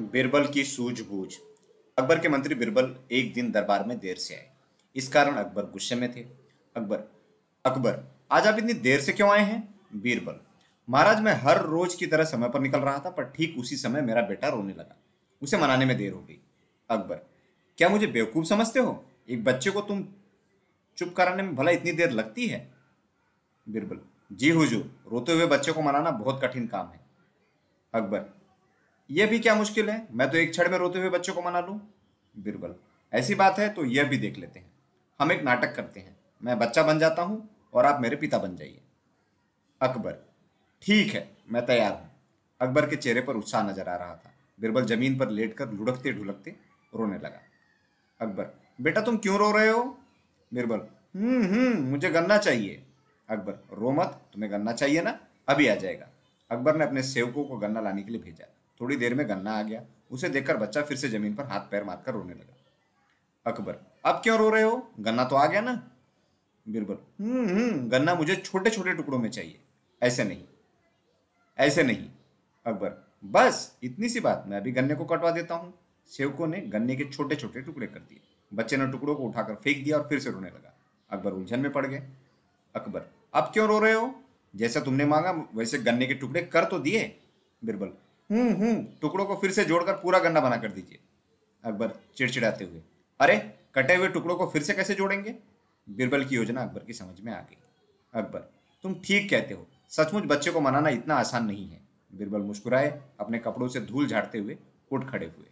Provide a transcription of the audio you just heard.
बिरबल की सूझबूझ। अकबर के मंत्री बिरबल एक दिन दरबार में देर से आए। इस कारण अकबर गुस्से में थे। अकबर अकबर, आज आप इतनी देर से क्यों आए हैं? बीरबल, महाराज मैं हर रोज की तरह समय पर निकल रहा था, पर ठीक उसी समय मेरा बेटा रोने लगा। उसे मनाने में देर हो गई। अकबर, क्या मुझे बेवकूफ़ समझते हो? एक बच्चे को तुम चुप कराने में भला इतनी देर लगती है? बीरबल, जी हुजूर, रोते हुए बच्चे को मनाना बहुत कठिन काम है। अकबर यह भी क्या मुश्किल है? मैं तो एक क्षण में रोते हुए बच्चों को मना लूँ। बिरबल, ऐसी बात है तो यह भी देख लेते हैं। हम एक नाटक करते हैं। मैं बच्चा बन जाता हूँ और आप मेरे पिता बन जाइए। अकबर, ठीक है, मैं तैयार हूँ। अकबर के चेहरे पर उत्साह नज़र आ रहा था। बिरबल ज़मीन पर लेटकर लुढ़कते ढुलकते रोने लगा। अकबर, बेटा तुम क्यों रो रहे हो? बिरबल हम्म हम्म मुझे गन्ना चाहिए। अकबर, रो मत, तुम्हें गन्ना चाहिए ना? अभी आ जाएगा। अकबर ने अपने सेवकों को गन्ना लाने के लिए भेजा। थोड़ी देर में गन्ना आ गया। उसे देखकर बच्चा फिर से ज़मीन पर हाथ पैर मारकर रोने लगा। अकबर, अब क्यों रो रहे हो? गन्ना तो आ गया ना? बिरबल हम्म हम्म गन्ना मुझे छोटे छोटे टुकड़ों में चाहिए। ऐसे नहीं ऐसे नहीं। अकबर, बस इतनी सी बात, मैं अभी गन्ने को कटवा देता हूँ। सेवकों ने गन्ने के छोटे छोटे टुकड़े कर दिए। बच्चे ने टुकड़ों को उठाकर फेंक दिया और फिर से रोने लगा। अकबर उलझन में पड़ गए। अकबर, अब क्यों रो रहे हो? जैसा तुमने मांगा, वैसे गन्ने के टुकड़े कर तो दिए। बिरबल हम्म हम्म। टुकड़ों को फिर से जोड़कर पूरा गन्ना बना कर दीजिए। अकबर चिड़चिड़ाते हुए। अरे, कटे हुए टुकड़ों को फिर से कैसे जोड़ेंगे? बिरबल की योजना अकबर की समझ में आ गई। अकबर, तुम ठीक कहते हो। सचमुच बच्चे को मनाना इतना आसान नहीं है। बिरबल मुस्कुराए, अपने कपड़ों से धूल झाड़ते हुए उठ खड़े हुए।